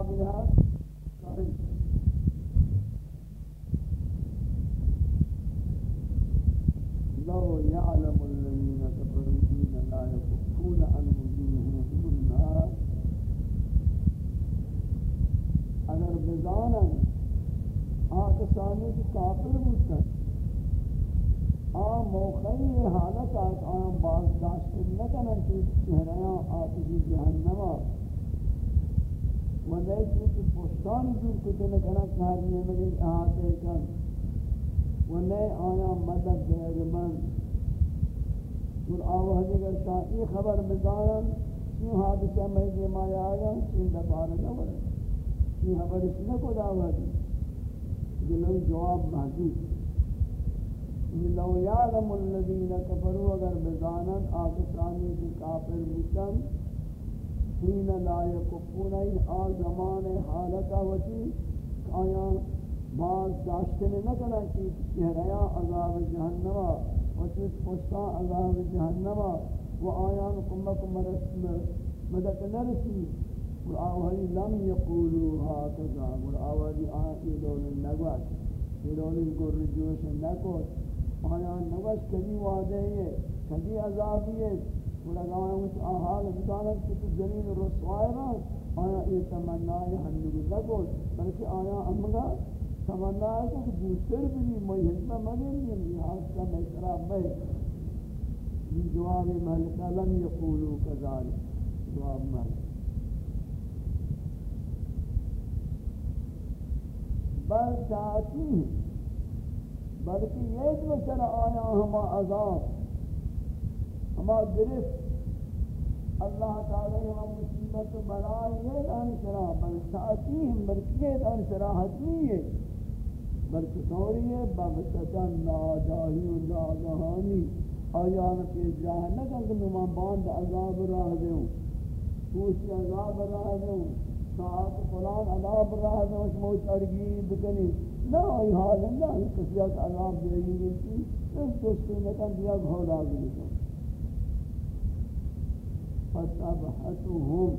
عذاب ہے لو يعلم الذين كفروا حين لا يكفون عن وجوههم النار. اگر بزانن آتسانی کی کافر بودتن آن موقعی حالت آت آن باز داشت نکنن کہ چہریان آتشی جہنما و نیچی کی پشتانی جور کتے نکنن کہ ہر نمگی احاتے کن و نئے آیا مدد دے من۔ اور آوہد اگر شاہی خبر بزانن کیوں حادثہ میں دیمائی آیا کیوں دبارہ نہ بڑھے کیوں خبر اس نے کو دعوت جنہوں جواب محدود۔ لو یعلم الذین کفروا، اگر بزانن آکسانی کی کافر بودن حین لا یکفون این آل زمان حالتا وچی آیا باز داشتن نکنا کی چہریا عذاب جہنما وچی پشتا عذاب جہنما و آیان کمک مدد نرسی؟ اور آوہی لم یقولو هاکذا اور آوہی آئی دول نگوش. دول کو رجوش نکوش آیان نگوش کبھی وعدے ہے کبھی عذابی ہے اور اگر اس آحال بتانت کہ تو زمین رسوائے رہا آیا یہ تمنائی ہنگو نکوش بلکہ آیا امگا تمنا ہے کہ دوسر بھی میں ہنسا مگن نہیں لحاظ کا میں شراب میں یہ جواب ملکہ لم یقولو کذالک. جواب ملکہ بل چاہتی بلکہ یہ جو چرا آیا ہما عذاب. ہما گرفت اللہ تعالی ہما مصیبت بلائی یہ دان چرا بل چاہتی ہم، بلکہ یہ دان چرا حتمی ہے۔ بلکہ طوری ہے بغتتا ناجاہی و ناگہانی۔ آیان کے جاہ نکل کہ نمان باند عذاب راہ دیوں پوچھ عذاب راہ دیوں ساعت فلان عذاب راہ دے اس موت ارگی بکنی۔ نا ای حال نہ کسی عذاب دے گی کی اس دوستی نے کہا دیا، گھوڑا گئی تو فتبحتهم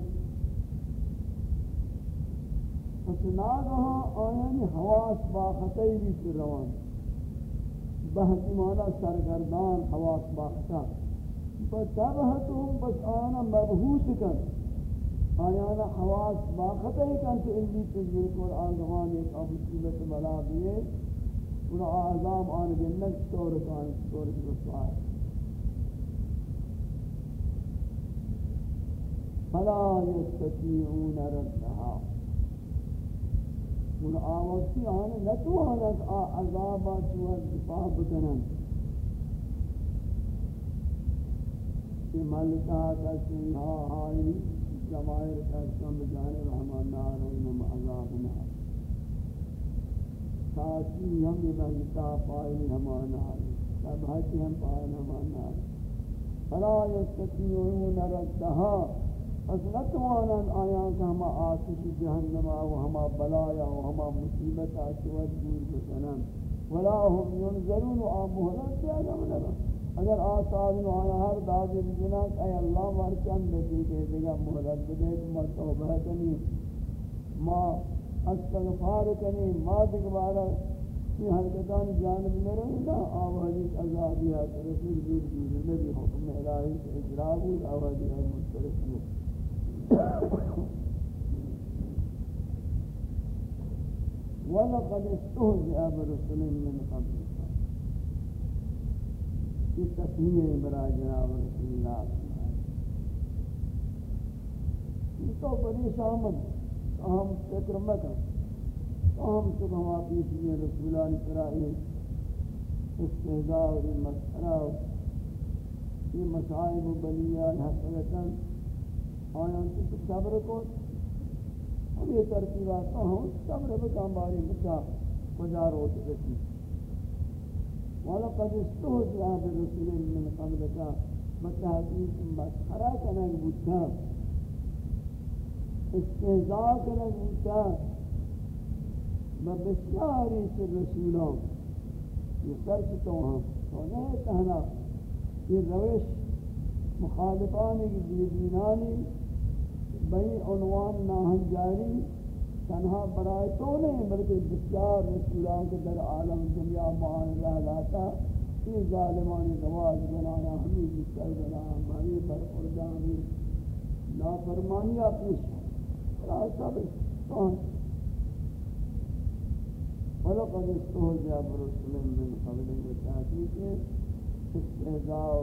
فتناغها آیان حواس باختی بھی روان۔ بحث مانا سرگردان حواس باختا فتبحتهم بس آنا مبہوت کر آیانا حواس باقت ہے کہ انت اندی تذیر کو آنگوان ایک اب مصیبت بلا دیئے۔ ان آزام آن جنت طور کان طور کی رسوا ہے فلا يستطيعون ردها. ان آواسی آن نتوانت عذابا چوہد دفاع بکنن کہ ملکہ کا سنہا آئی جمائر کہتم بجانب ہمان نار انم عذاب نار ساسی ہم بہتا پائیں ہمان نار سب ہتی ہم پائیں ہمان نار فلا یستطیعون ردها. از نتوانند آیان که همه آتش جهنم و همه بلایا و همه مصیبت آشوات دور بکنند ولا هم ينظرون و آمهلت دیادم نبن اگر آتارین و آیا هر دادی بجنات ای الله مرکن بدی که دیگا مهلت بدی ما توبه کنیم. ما استغفار کنیم. ما دیگوارا کی حرکتان جانب نرہی نا آوازی عذابیات رسول دور دور نبی حکم الہی اجرابی آوازی مسترسیت ولقد استهزئ برسل من قبل. في تسمية برا جناب رسول اللہ یہ تو بڑی شامل ہم فکر نہ کر ہم تو ہم اپ یہ رسولان کرائے استهزاء اور مسخرہ یہ مصائب بلیان حقیقتاً آیان تو صبر کو ہم یہ ترتیبات ہوں، صبر بکام باری بچا، کجا روت رسی ولقد استهزئ برسل من قبلك۔ بتحقیق مسخرہ کنگ بودتا استهزاء کنگ بودتا بسیاری سے رسولان یہ سرچ تو ہم تو نہیں کہنا۔ یہ روش مخالفانی کی دینانی بئی عنوان ناہن جاری تنہا برائے تو نہیں، بلکہ بسیار رسولان کے در عالم دنیا معان رہ لاتا یہ ظالمان گواز بنانا، ہمیں بسر بنانا، ہمیں پر اردانی نافرمانی اپنی برائے سب کون؟ ولقد استهزأ برسل من قبل وتحقيق استهزاء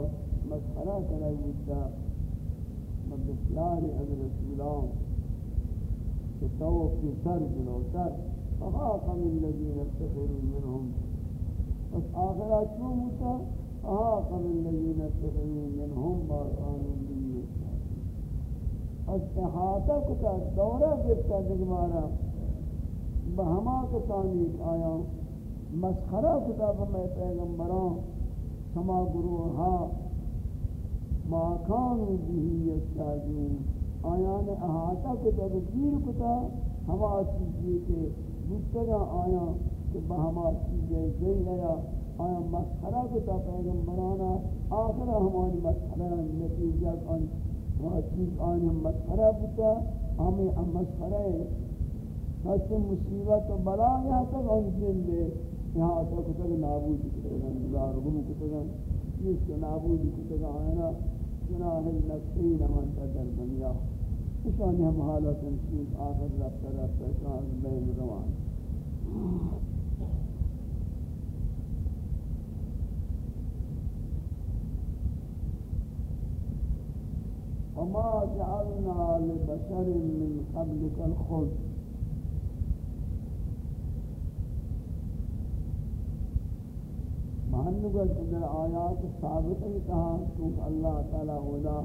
مسخرة کرے بودتا بسیار از رسولان في سر جلوتر فخاف من الذين اتخذوا منهم. بس آخرات شو موتا فخاف من الذين اتخذوا منهم ما كانوا به از احاطہ کتا دورہ گفتا دگمارا بہما کسانی آیا مسخرہ کتا میں پیغمبران سما گروہا ما كانوا به يستهزئون آیان احاطہ کو تغذیر کتا، ہما چیزی کے مستگا آیا کہ بہما چیزیں جئی گیا آیا مسخرہ کتا پیغمبرانا، آخرہ ہماری مسخرہ نتیجہ کن وہ چیز آیا مسخرہ کتا، ہمیں ام مسخرہ حس مصیبت و بلا یہاں تک آن جن یہاں تک تک نابود کتا گا نگار گم کتا گا جس کو نابود کتا گا آیا گناہ لکھین من در دنیا. اشانی ہم حالت انسید آخر رفت رفت شان بین روان. وما جعلنا لبشر من قبلك الخلد. محنگل در آیات ثابت ہی کہا ہاں، کیونکہ اللہ تعالی ہودا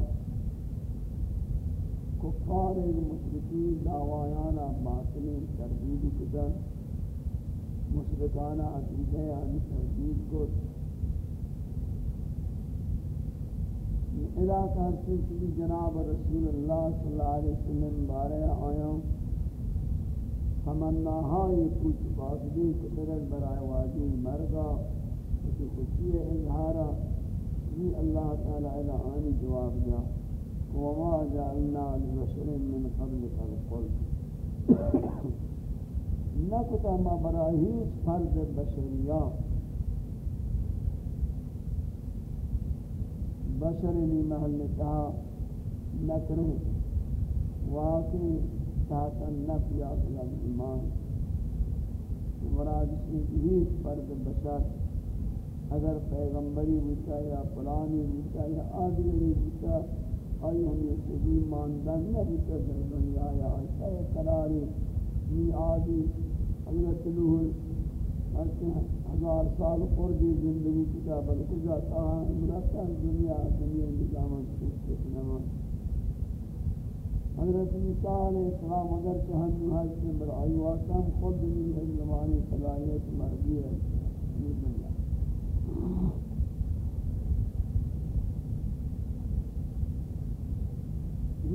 کفار مشرکی دعوایانا باطنی تردید کدن مشرکانا عقیدہ یعنی تردید کو علاقہ سلسلی جناب رسول اللہ صلی اللہ علیہ وسلم بارے آیا۔ تمناہائی کچھ باقی کترد برائے واجی مرگا۔ کہ خوشی اظہارا یہ اللہ تعالی الہ آنی جواب دیا۔ وما جعلنا لبشر من قبلك القلب نکتا ما براہیت فرد بشریہ۔ بشرنی محلتا نکرے واقعی تحت النفی اصل ایمان۔ مراد سے ہیچ فرد بشر اگر پیغمبری بوتا یا پلانی بوتا یا آدھگری بوتا آئی ہمیں سبی ماندن نہ بوتا در دنیا یا آشاء قراری می آدھی حضرت لوح ہزار سال قربی زندگی کتا، بلکہ جاتا ہے امرتا دنیا دنیا نظامت کچھ نمان۔ حضرت عیسیٰ علیہ السلام اگر چہنو حج کے بلائی واسم خود دنیا زمانی صلاحیت مردی ہے۔ جی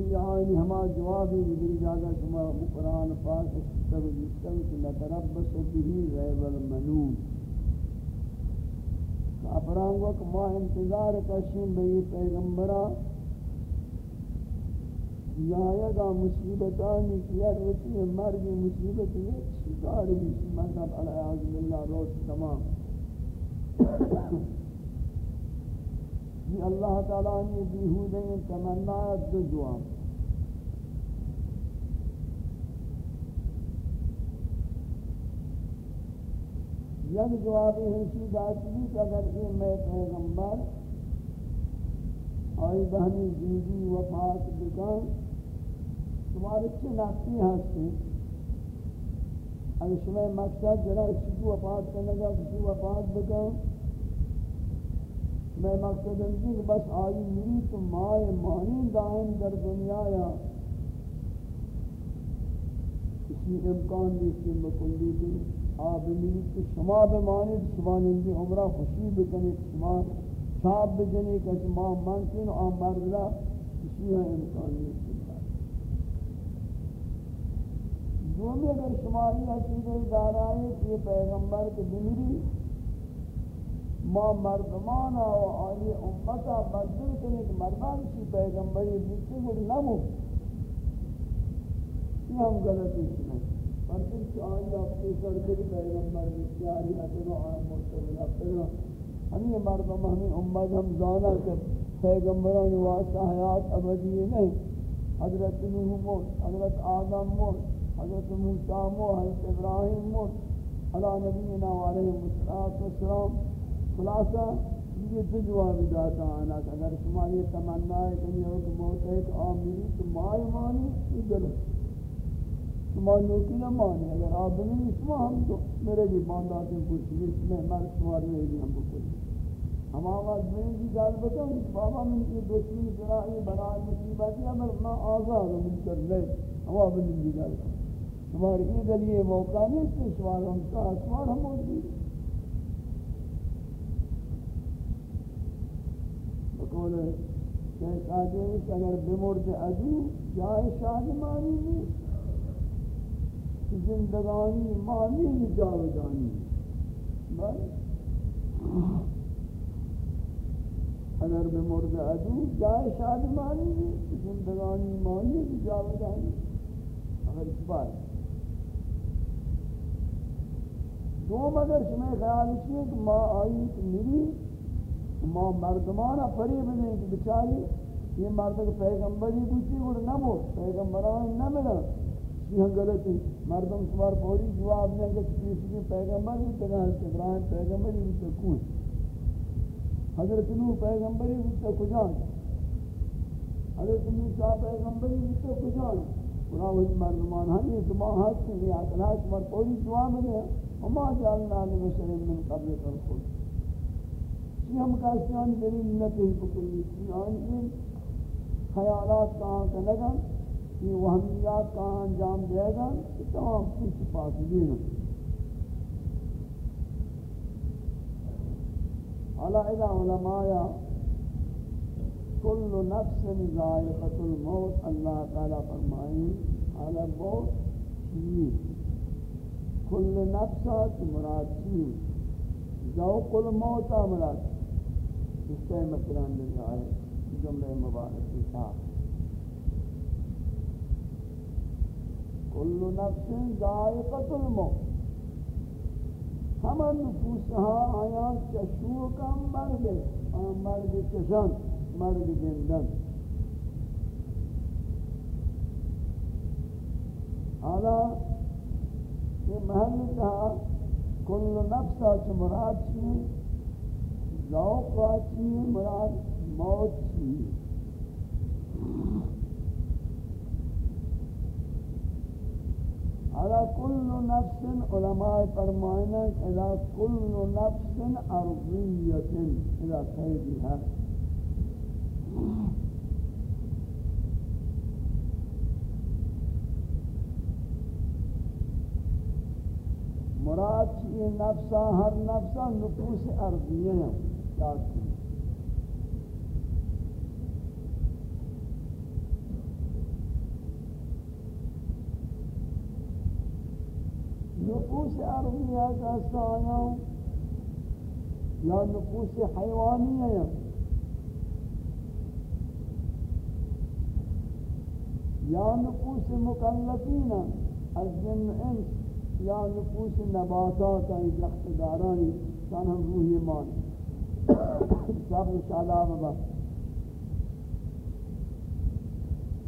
ہاں، یعنی یہ آئینی ہما جوابی بھی جاگا شما قرآن پاک سب جسکن کہ نتربس بھی غیب المنون۔ کافران وقت ما انتظار کشیم بئی پیغمبرہ یا گا مصیبتانی کیا رچی مرگ مصیبت یہ شکار بھی مذہب علیہ اللہ روز تمام۔ یہ اللہ تعالیٰ نے بیہودے تمنا دو جواب یک یعنی جواب ہنسی داتی کہ اگر یہ میں پیغمبر، آئی بہنی زندگی وفات بکن تمہارے چھ نقصی ہستے اگر شما مقصد جرا کسی وفات کرنے گا کسی وفات بکن میں مقصد ہے کہ بس آئی میری تو مائے مانی دائم در دنیا یا اسی امکان دیسی مکلی کی آب میری تو شما بمانی شما نندی عمرہ خوشی بکنی، شما شاب بجنی کہ شما ممکن آم مردہ اسی ہے امکان دیسی دومی اگر شماری حقیقی دارائے کہ پیغمبر کے بمیری ما مردمانا و آئی امتا مجبور کرنے کہ مردان کی پیغمبری بیچے گوڑی نمو. یہ ہم غلطی سنے فرض چاہیے اپنی سردی پیغمبر بسیاری اتنو آم مرتبط اپنا ہمیں مردم ہمیں امت ہم زانا کر پیغمبران واسطہ حیات ابدی نہیں حضرت نوح موت حضرت آدم موت حضرت موسیٰ موت حضرت ابراہیم موت علی نبینا علیہ السلام خلاصہ، یہ دو جواب داتا آنا اگر شما یہ تمنا ہے کہ یہ موت ہے کہ آمینی تو مائی مانی یہ غلط شما نوکی نہ مانے اگر آپ نہیں اسما ہم تو میرے بھی باندھاتے ہیں کچھ اس میں مر شمار نہیں بھی ہم بکلی ہم آواز میں بھی گال بتاؤں، کہ بابا من کی دشمن جرائی بنائے مصیبت ہے مر میں آزاد ہوں کر لے، ہم آپ نے بھی گال شمار یہ دلیے موقع نہیں کہ شمار ہم کا، شمار ہم ہوتی بقول کہ اگر بمرد عدو، جائے شادمانی نہیں زندگانی مانی جاودانی بل اگر به مرد عدو جای شادمانی زندگانی مانی جاودانی اگر اس بات دو مگر شما خیال ہے کہ ما آئی میری ما مردمانا فریب دیں کہ بچاری، یہ مرد کو پیغمبری بوچی گوڑ نمو، پیغمبران نمنا یہ غلطی۔ مردم سوار پوری جواب دیں کہ کسی کے پیغمبر بھی تگا ابراہیم پیغمبر بھی تو کون۔ حضرت نوح پیغمبر بھی تو کجان۔ حضرت موسیٰ پیغمبر بھی تو کجان۔ قرآن وہی مردمان ہم یہ سماحات سے یہ اطلاع سوار پوری جواب دیں وما جعلنا لبشر من قبل الخلد یہ ہم کہتے دلیل نہ کہیں بکلی آن خیالات کہاں کا لگا یہ وہمیات کا انجام دے گا؟ تمام کچھ پاس دین علا اذا علماء کل نفس ذائقت الموت، اللہ تعالی فرمائیں علا موت چیز کل نفسات مراد چیز ذوق الموت مراد اس سے مثلا دنیا ہے جملہ مبارک کی صاحب کل نفس ذائقت الموت۔ ہم نفوس ہمان نفوسها آیان چشوکا مرگ آن مرگ چشن مرگ جندن حالا یہ محل کہا کل نفسا چھ مراد چھی ذوقا چھی مراد موت چھی على كل نفس علماء فرمائنا إلى كل نفس ارضیت أرضية إلى قيدها مراد یہ نفسا ہر نفسا نفوس ارضیہ ہیں۔ احساس کی نقوص ارضیات استانا یا نقوص حیوانی ہے یا نقوص مکلفین از جن انس. یا نقوص نباتات. درختدارانی شان هم روحی مانی سب انشاءاللہ مبا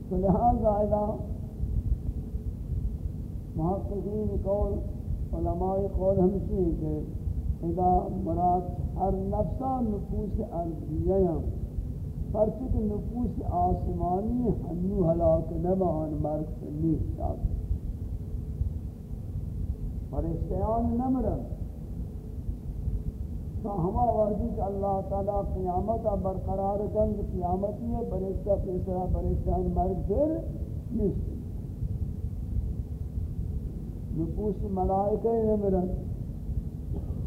تو لہذا محققین قول، علماء قول ہمشی ہیں کہ اذا مراد ہر نفسا نفوس ارضیہ پرچک نفوس آسمانی ہنو حلاک نبان مرک سنی شاک فرشتیان نمرن۔ تو ہما وردی کہ اللہ تعالیٰ قیامت برقرار کن قیامتی ہے برشتہ پیسرہ برشتہ مرک پھر نشت نفوس ملائکہ نمرن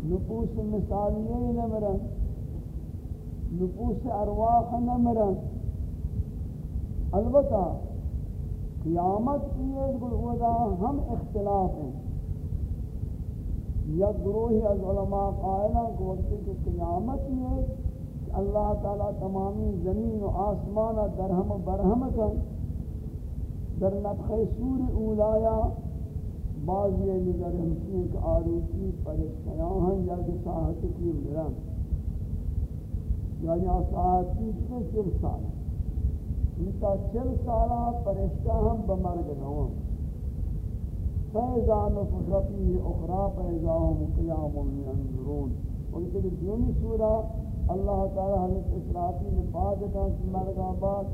نفوس مثالیہ نمرن نفوس ارواح نمرن البتہ قیامت کی ایک گلودا ہم اختلاف ہیں۔ یا گروہی از علماء قائلہ کو وقت کی قیامت کی ہے اللہ تعالی تمامی زمین و آسمان درہم و برہم کن، در نفخ سور اولایا بعض یہ نظر ہمشی کہ آروچی پرشتیاں ہیں یا کہ ساحت کی مرم یعنی ساحت کی سے چل سالہ انتا چل سالہ پرشتہ ہم بمرگ نوام فیضا نفختی اخرى فیضا ہم قیام ینظرون اور کہ دومی سورہ اللہ تعالی حضرت اسرافی نے بعد کہ مرگا بعد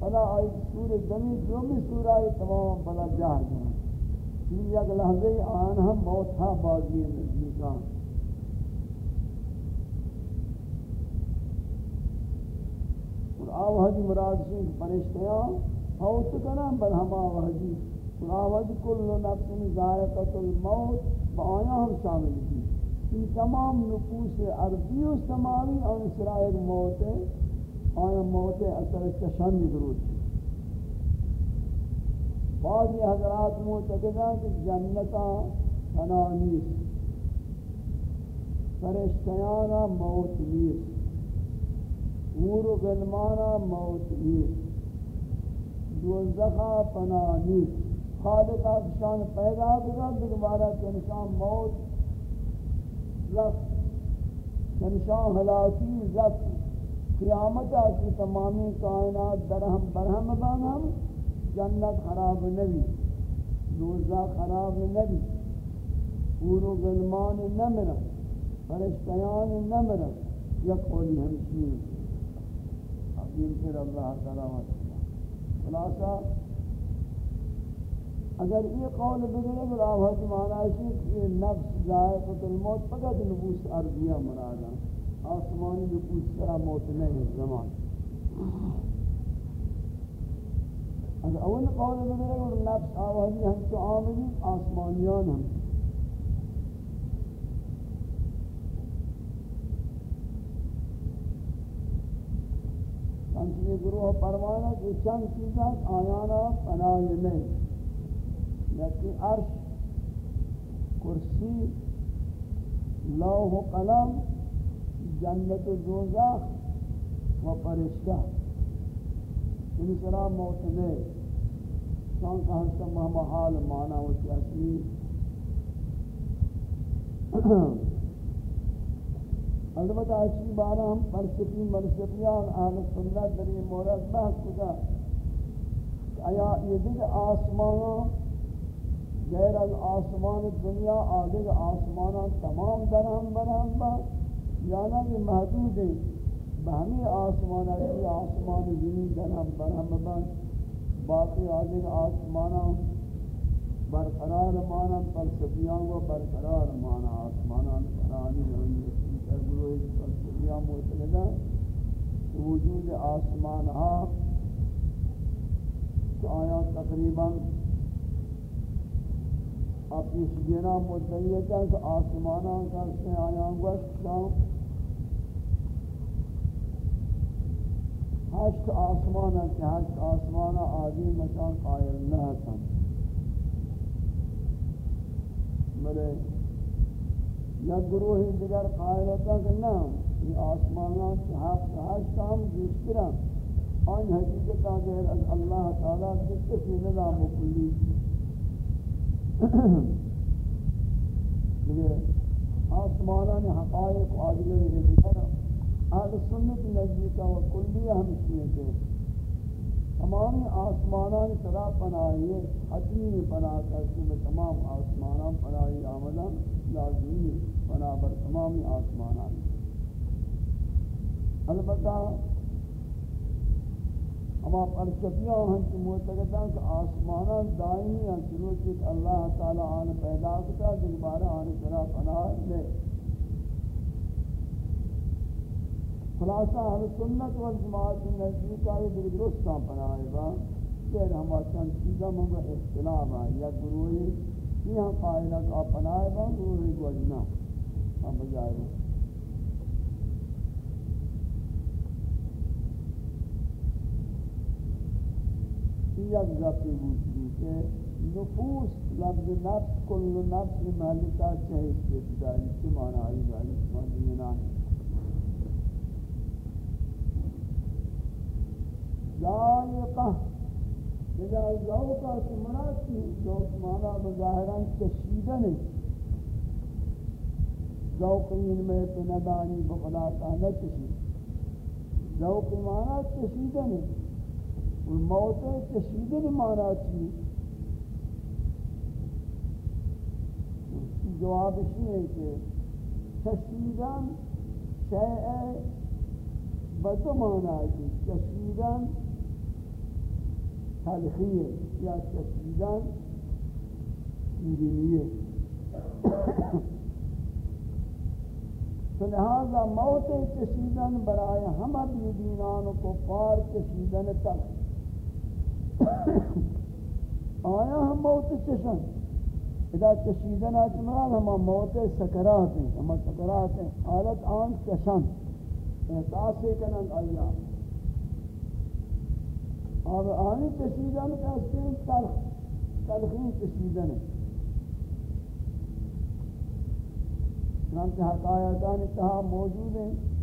فلا آئی سورہ زمین دومی سورہ یہ تمام بلا جہر جہاں۔ یہ یک لحظے آن ہم موت تھا بازی نزدیکان اور آوہدی مراد سے پرشتیاں ہوت کنم بل ہم آوہدی اور آوہدی کل نفس ذائقت الموت، با ہم شامل کی ان تمام نفوس عربی و سماوی اور اسرائیل موت ہے آیا موت اثر چشمی درود بعضی حضرات معتقد ہیں کہ جنتا فنا نیست، فرشتیانا موت نیست نور و غلمانا موت نیست، دوزخا فنا نیست. خالق افشان پیدا کرا دوبارہ کنشان موت رفت. کنشان حلاکی رفت. قیامت آتی تمامی کائنات درہم برہم بانم جنت خراب نبی. دوزہ خراب نبی. پورو غلمان نمرا فرشتیان نمرا یک قولی ہمشی حقیم پھر اللہ تعالیٰ خلاصہ اگر یہ قول بگرے تو آبھت معنی کہ نفس ذائقت الموت فقط نبوس ارضیہ مرادا آسمانی نبوس سرا موت نہیں زمان۔ اگر اول قول بگرے اور نفس آوازی ہم تو آمدی آسمانیان ہم۔ چنچ یہ گروہ پروانا کہ چند چیزاں آیانا پناہ نہیں۔ لیکن عرش، کرسی، لوح و قلم، جنت و دوزخ و پرشتہ ان یعنی سرا موت نہیں شان کا ہستا مہما حال مانا و اصلی البتہ اسی بارہ ہم پرسپی مرسپیان اہل سنت در یہ مورد بحث کتا آیا یہ دیکھ آسمان غیر از آسمان دنیا آدھگ آسمان تمام درہم برہم با یانا یہ محدود ہے بہمی آسمان ہے آسمان زمین درہم برہم با. باقی آدھے آسمانا برقرار مانا فلسفیان و برقرار مانا آسمانا فرانی ہوئی در گروہ فلسفیان معتقدہ وجود آسمان ہا کہ آیا تقریباً اپنی سجنہ متعیت کہ آسمانا کرتے آیا وقت ہشت آسمان ہے کہ ہشت آسمان آدمی مشان قائل نہ ہتن بلے یا گروہ دیگر قائل ہوتا کہ نہ، یہ آسمانات ہفت ہشت ہشت ہم جشترا آن حقیقت آدھر از اللہ تعالیٰ جس سے نظام کلی آسمانان حقائق آدھگر دیگر اہل سنت نزدیکہ و کلیہ ہمشی ہے تمامی آسمانان صدا پناہی حتمی پناہ کرتی میں تمام آسمانان پناہی آمدن لازمی پناہ بر تمامی آسمانان البتہ ہما پرچپیاں ہم کی معتقدان کہ آسمانان دائمی ہیں چنوچہ اللہ تعالی آن پیدا کتا دوبارہ آن صدا پناہ لے۔ خلاصہ اہل سنت والجماعت نزدیک آئی در درستان پناہے با۔ پھر ہما چند چیزا مہم اختلاف ہے یا گروہی یہاں قائلہ کا پناہے با، گروہی گوجنا ہم بجائے با یک زفی بوچی کہ نفوس لفظ نفس، کل نفس محلتا چہیت کے جدائی کی معنی آئی بائی معنی نہیں ذائقہ لذا ذوقا سمرات کی ذوق مانا بظاہران چشیدن ہے ذوق علم پندانی بخدا تعالی چشید ذوق مانا چشیدن ہے موت چشیدن مانا چیز جواب یہ ہے کہ چشیدن شیئے بدو مانا ہے چشیدن تلخیه یا چشیدن شیرینیه تو لہذا موت چشیدن برای ہمہ بیدینان و کفار چشیدن تک آیا ہم موت چشن اذا چشیدن اعتماد ہمہ موت سکرات ہیں ہمہ سکرات ہیں، حالت آن چشن احساس کنن آیا۔ اور آنی چشیدن کہتے ہیں تلخ تلخین چشیدن ہے چنانچہ حقایتان اتحا موجود ہیں۔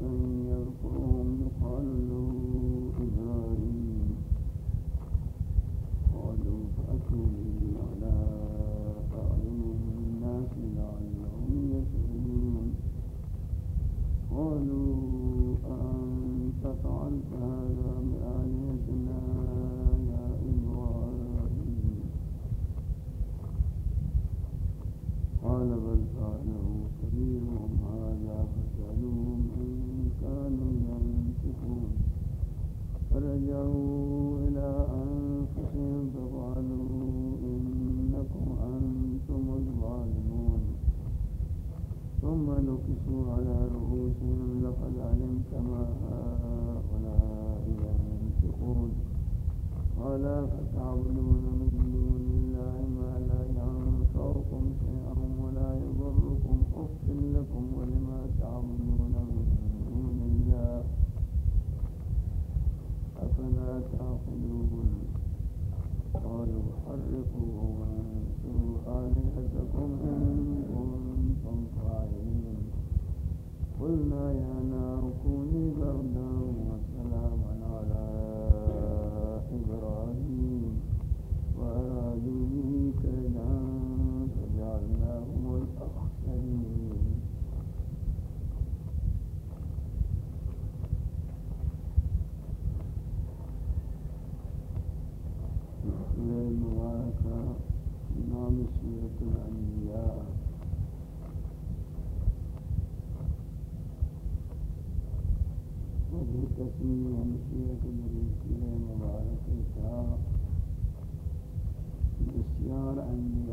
Mm-hmm.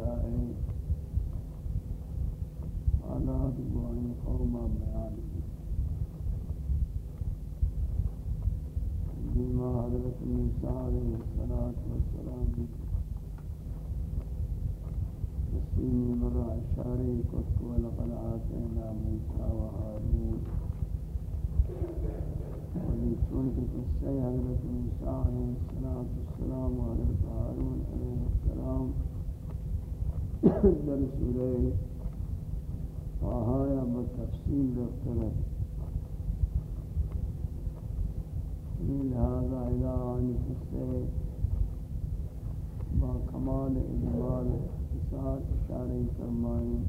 مسائل حالات گوائن قومہ بیان بما حضرت موسیٰ علیہ السلام تسلیمی مرہ اشاری کت ولقد آتینا موسیٰ و حارون چون کہ قصہ حضرت موسیٰ علیہ السلام و حضرت حارون علیہ السلام در سورہ آہایا بتفصیل رفترت لہذا الہ آنی قصے با کمال اجمال اتصال اشارہ فرمائیں۔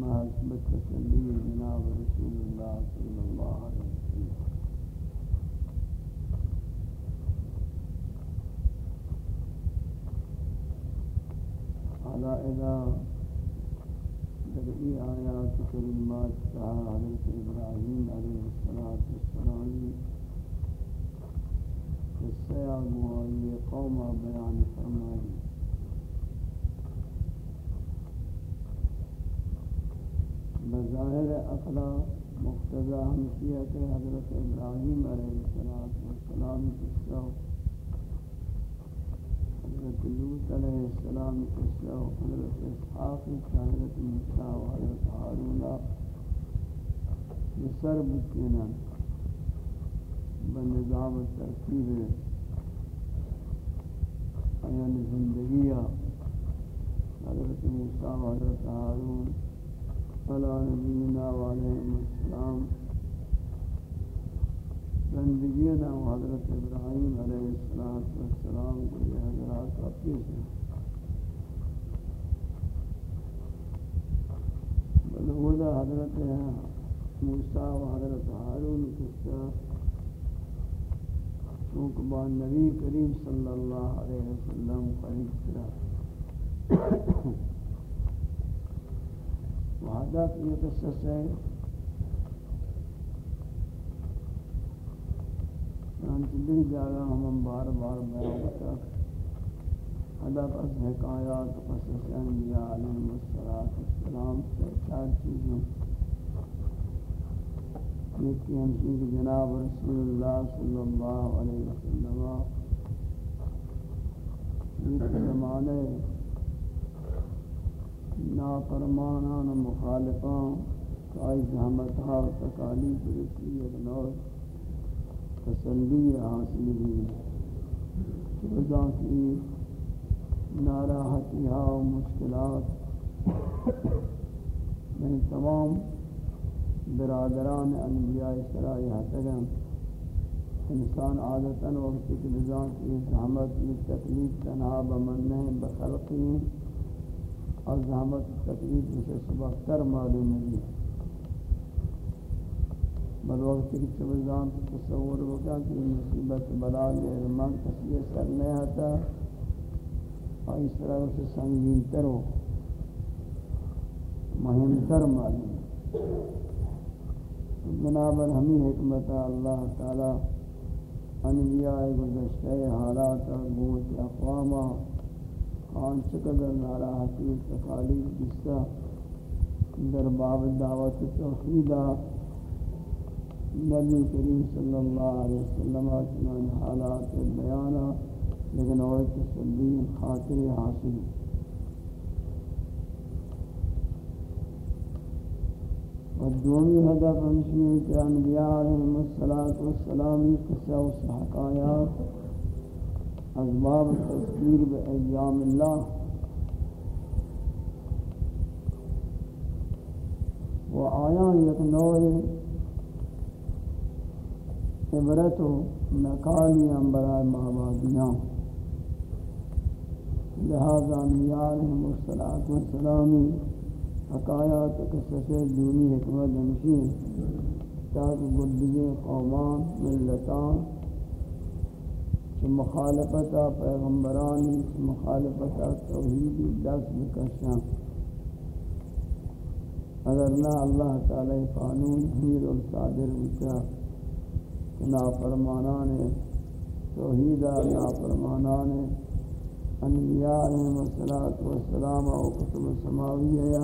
محض بتسلی جناب رسول اللہ صلی اللہ علیہ وسلم حالا اذا در ای آیات کریمات کہا حضرت ابراہیم علیہ السلام قصہ آگوہی قوم بیان فرمائی بظاہر اقلا مقتضى ہمشیت حضرت ابراہیم علیہ السلام قصہ حضرت لوت علیہ السلام قصہ حضرت اسحاق حضرت موسیٰ و حضرت حارونہ بسر بکنن. بنظام ترتیب ایان زندگی حضرت موسیٰ و حضرت حارون علی نبینا و علیہ السلام زندگی نا حضرت ابراہیم علیہ السلام کو یہ حضرات کا حضرت موسیٰ و حضرت حارون قصہ چونکہ با نبی کریم صلی اللہ علیہ وسلم قریب کرا وحدت یہ قصص ہے چانچہ دل جاگا ہم بار بار بیان تک ہدف از حکایات قصص انبیاء علیہ السلام سے چار چیزوں یکی ہمشی کہ جناب رسول اللہ صلی اللہ علیہ وسلم یہ زمانے نافرمانان و مخالفان کائی زحمتها و تکالیف رسی ایک نور تسلی حاصل بھی رضا کی ناراحتیها و مشکلات میں تمام برادران انبیاء سرائی حتگم انسان عادتاً وقت کی نظام کی زحمت کی تکلیف تنہا بمنہ بخلقی اور زحمت تکلیف سے صبح تر معلوم ہے بل وقت کی چوزان تصور ہوگا کہ مصیبت بلا لرمان تصویر سر نہیں آتا اور اس طرح سے سنگین تر ہو۔ مہم تر معلوم۔ بنابر ہمیں حکمت اللہ تعالی انبیاء گزشتہ حالات گوت اقواما خان چقدر ناراحتی تکالیف جسا در باب دعوت توحیدہ نبی کریم صلی اللہ علیہ وسلم چنان حالات بیانہ۔ لیکن اور تسلی خاطر حاصل والدومی هدف ہمشی ہے کہ انبیاء علیہ السلام قصہ و حقایات اسباب تذکیر بایام اللہ۔ و آیان یک نوع عبرت و مکانی برای مابادیان لہذا انبیاء علیہ السلامی حکایات قصص دینی حکمت ہمشی تاکہ گردگی قومان، ملتان چھ پیغمبرانی چھ توحیدی دست بکشن۔ اگر نہ اللہ تعالی قانون حمیر الصادر بچا نافرمانان توحیدہ نافرمانان انبیاء علیہ السلام و کتب سماویہ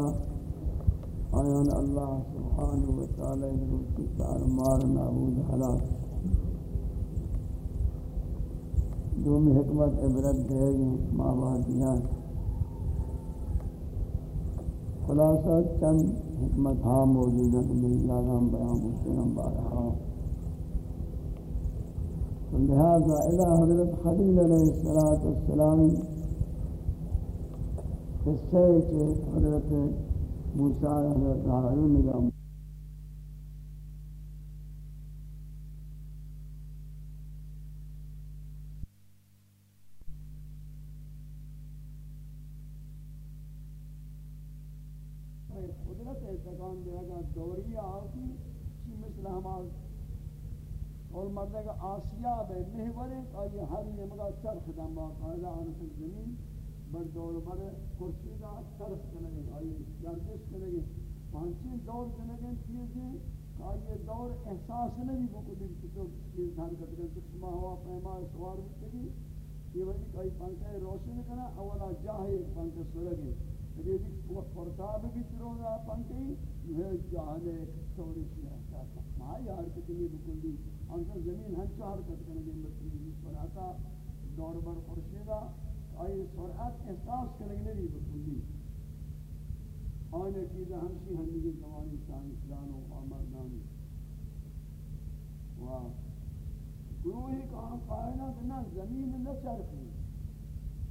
آیان اللہ سبحانہ و تعالی کی چار مار نابود حالات۔ حلاک دوم حکمت عبرت دے گی مابادیان خلاصہ چند حکمت ہاں موجود ہیں میری یاداں بیان کرتے ہیں بارہا لہذا الہ حضرت خلیل علیہ السلام قصے کے حضرت موسیٰ حضرت ہارون نظام قدرت اعتقان دے گا دوری آتی، چی مثل ہمارے اور مردہ کا آسیاب ہے محورے آئی ہر نمگا چرخ دم باقاعدہ آنس زمین، بر دور بر کرسی دا طرف کنگے، آئی گردش کنگے۔ پانچی دور کنگے چیزیں آئی دور احساس نہیں بکلی کہ تو چیز حرکت کریں تو شما ہوا پیما سوار بکلی یہ وجہ کہ آئی پانچے روشن کنا اولا جاہے ایک پانچے سرگے اگر یہ وقت پرتاب بھی چرو دا پانچے یہ جاہلے ایک سوری شیئر چاہتا مائی حرکت نہیں بکلی انسان زمین ہنچا حرکت کنگے مطلب پر آتا دور بر خرشیدہ آئی سرعت احساس کرنے نہیں بکلی آنے چیزیں ہمشی ہمی زمانی سائنسدان و آمردانی و گروہی کا ہم قائلہ کہ زمین نہ چرخی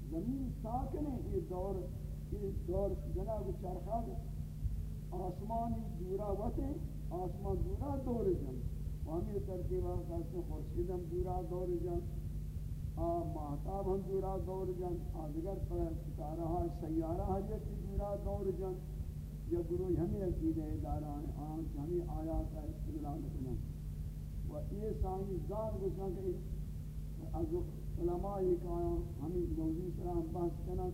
زمین ساکن ہے، یہ دور یہ دور جناب چرخا آسمانی دورا وطے آسمان دورا دور جن و ہمیں ترکیبہ کہتے ہیں خورشیدم دورا دور جن ماہتاب ہم دورا دور جن آدگر پر ستارہ ہاں، سیارہ ہاں، حجت دورا دور جن یا گروہ ہمیں عقیدہ ادارہ ہیں آن ہمیں آیات ہے استدلال کرنا۔ و یہ سائنس دان گوشن کہ از علماء یہ کہا ہمیں موضوع سلام بحث کرنا۔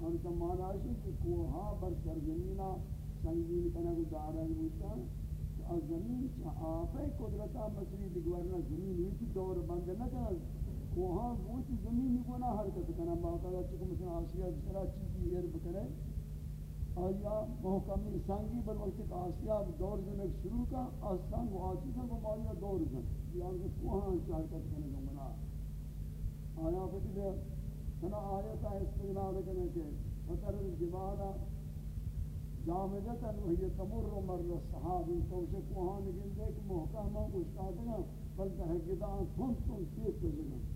ہم کا معنی ہے کہ کوہا بر سرزمینہ سنگین کنا دارہ ہوتا از زمین آپ قدرتا مصری دیگورنا زمین ہوئی تھی دور بند نہ کرنا کوہاں بوچ زمین گنا حرکت کرنا باقاعدہ چکو مثلا آسیہ بسرا چیزی ایر بکرے آیا محکمی سنگی بل وقت کہ آسیہ دور جنک شروع کا آسان و آسی کا مایا دور جن بیان کہ کوہاں حرکت کرنے گنا آیا فتح دے سنا آیتا استغلال کرنے کے وطر الجبالا جامدتا وہی تمر مر الصحاب. توشہ کوہاں نگن دے کہ محکمہ گشتادنا بلکہ حقیقتاں تھن تھن سیت بزنن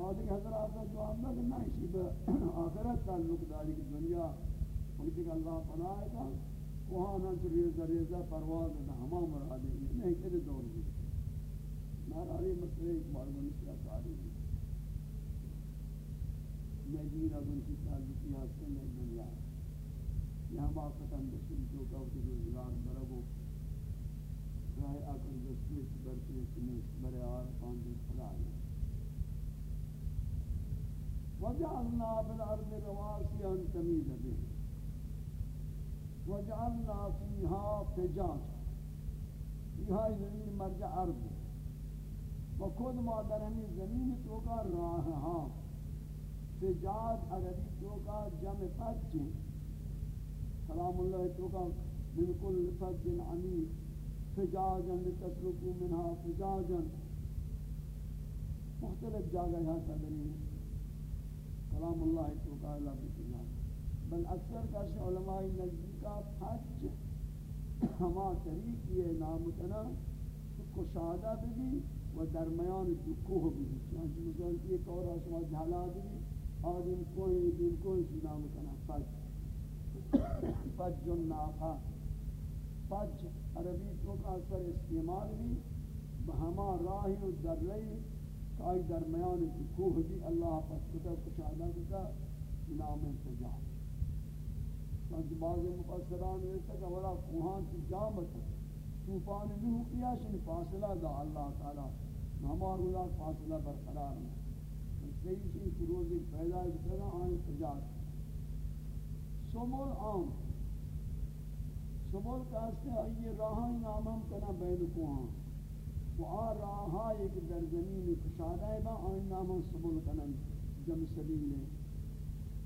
آدھے حضرات کا جواب نہ کہ نہ اسی آخرت تعلق داری کی دنیا. انتی کہ اللہ پناہ کا وہاں نہ ریزہ ریزہ پرواز نہ ہما مراد ہے، نہیں کہ دور بھی ناراری مسئلہ ایک بار منشیہ کاری ہے. میں جیر اگن کی تعلقی حاصل میں دنیا یہ ہم آفتاً بسیم جو کہ اس روزگار برگو رائے آکر دستی برکی سنیس برے آر پاندی خدا ہے وجعلنا بالارض رواسي ان تميد به وجعلنا فيها فجاج۔ فيها زمین مرجع ارض و خود ما در ہمیں زمین تو کا راہ ہاں فجاج عربی تو کا جمع فج کلام اللہ تو کا بالکل فج عمیق فجاجا لتسلكوا منها فجاجا۔ مختلف جگہ یہاں کا دلیل کلام اللہ تو قائلہ بکنا بل اکثر کا علماء نزدیکا حج، ہما طریق یہ نامتنا کشادہ بھی و درمیان دو کوہ بھی چنانچہ مثلا یہ کورا شما جھالا بھی آدم کوئی دن کوئی سی نامتنا فج فج الناقہ فج عربی تو کا اثر استعمال بھی بہما راہی و در رہی آئی درمیان کی کوہ دی اللہ پس کتا کشادہ کتا نام انتجاب چونکہ بعض مفسران رہتا کہ ولا کوہان کی جامت توفان نوح کیا شن فاصلہ دا اللہ تعالی. ہمار اللہ فاصلہ برقرار ہے. صحیح چیز کی روز پیدا ہے آئین تجار سمول عام سمول کا اس نے آئیے راہاں نام ہم کنا بین کوہان و آ راہا ایک در زمین کشادہ با آن نام سبول کنن جم سبیل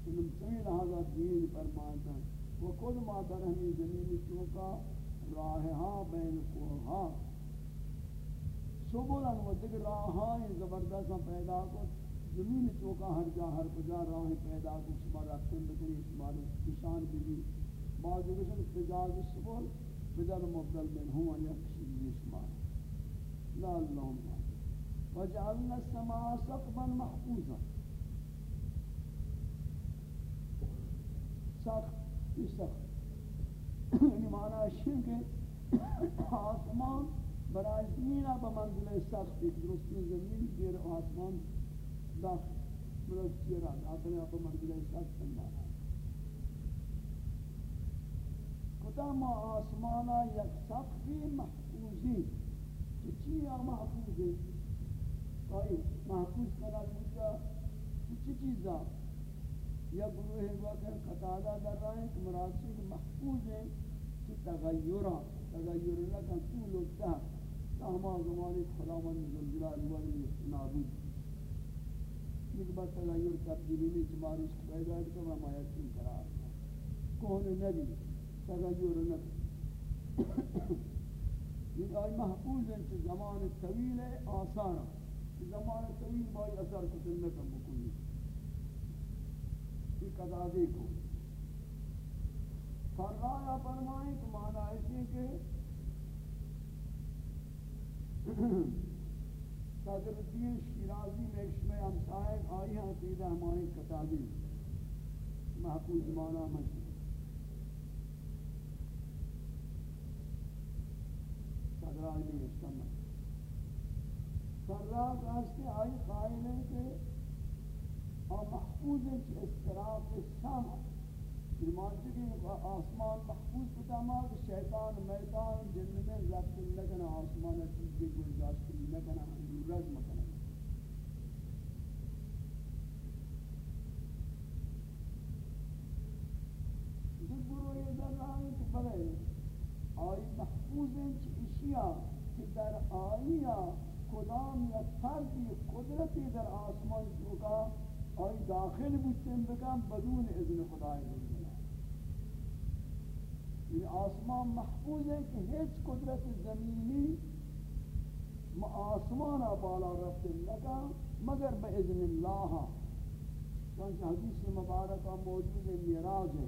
انم سمی لہذا دین فرماتا و خود ما در ہمیں زمین چوکا راہا ہاں، بین کوہا سبولن و دیگر راہا زبردست پیدا کو زمین چوکا ہر جا ہر کجا راہ پیدا کو شما رفتن بکنی شما نشان بھی بعض وقت فجاز السبول بدل مبدل من ہوا هو يكشي شما لا اللهم وجعلنا السماء سقفا محفوظا۔ سخت یہ سخت یعنی معنی ہے کہ آسمان برای زمین با منزل سخت ایک درستی زمین، دیر آسمان۔ داخل درست چیرا داخل با منزل سخت سنبانا کتا ما آسمانا یک سختی محفوظی کہ چیا محفوظی کوئی محفوظ کرا بودتا چی چیزا یا گروہ وقت قطادہ در رہا ہے کہ مراسل محفوظ ہیں کہ تغیرہ تغیر لکن طول و الدہر تاہما زمانی خداوند زلجلال ولی نابود ایک بار تغیر تبدیلی میں چمارش پیدا ہے تو ہم آیتین قرار کون نبی؟ تغیر نبی۔ یہ آئی محفوظ ہیں کہ زمان طویل آسانا زمان طویل بائی اثر کتن نکم بکنی کی قضادی کو فرمایا فرمائیں کہ معنی ایسی کہ صدر الدین شیرازی میں اشمع امسائے آئی ہیں سیدہ ہماری قطادی محفوظ معنی مجھے صدر آئی میں اشتمع فراغ آستے آئی قائل ہے کہ اور محفوظ ہے کہ استراف سامع ایمان کی آسمان محفوظ بتا ما کہ شیطان، میدان جن میں رب لگن آسمان چیز کی گنجائش کی لگن رز دو گروہ یہ در رہا ہے آئی محفوظ ہیں کہ اشیاء کہ در آئیہ کدام یا فردی قدرتی در آسمان چوکا آئی داخل بودتن بکن بدون اذن خدای بودتن یعنی آسمان محفوظ ہے کہ ہیچ قدرت زمینی آسمان بالا رفت لگا، مگر با اذن اللہ۔ چونکہ حدیث مبارکہ موجود ہے میراج ہے۔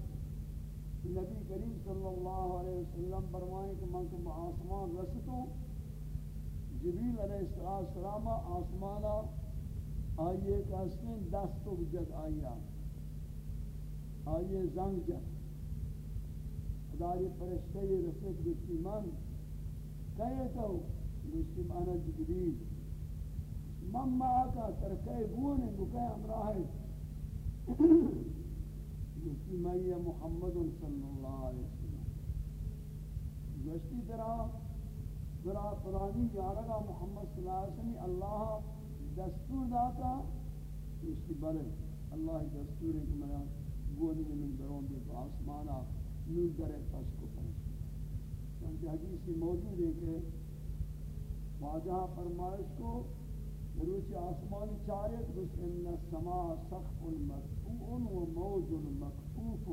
نبی کریم صلی اللہ علیہ وسلم فرمائے کہ من کو آسمان رستوں، جبریل علیہ السلام آسمانا آئیے کہستیں دست و جد آئیا آئیے زنگ جد۔ خدای پرشتے رسک گشتی من کہے تو گشتی مانا جبریل من معاکا ترکے بونے گکے امراہ گشتی میں یہ محمد صلی اللہ علیہ وسلم. گشتی طرح برا قرآنی جارگا محمد صلی اللہ علیہ وسلم، اللہ دستور داتا. اس بلے، اللہ دستور ہے کہ میں گونی من درون بھی تو آسمانا، نور درے پس کو پہنچ چونکہ حدیثی موجود ہے کہ واجہ فرمائش کو روچ آسمان چارے بس ان السماء سقف مرفوع و موج مکفوف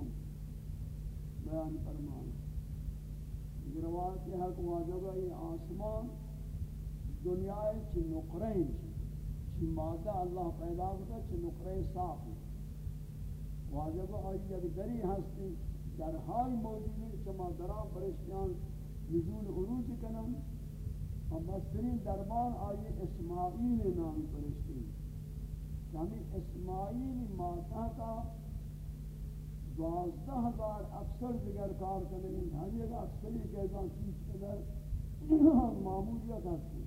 بیان فرمائش روایت ہے کہ واجہ یہ آسمان دنیا چی نقرین چی چی مادہ اللہ پیدا ہوتا چی نقرے صاف واجہ واجب آئی یک دری ہستی، در ہائی موجودی چما دران پرشتیان نزول عروج کنن۔ اور مسترین دربان آئی اسماعیل نام پرشتی ہمیں اسماعیل مادہ کا دوازدہ ہزار افسر دیگر کار کرنے ہر یک افسری کے ازان چیز قدر معمولیت ہستی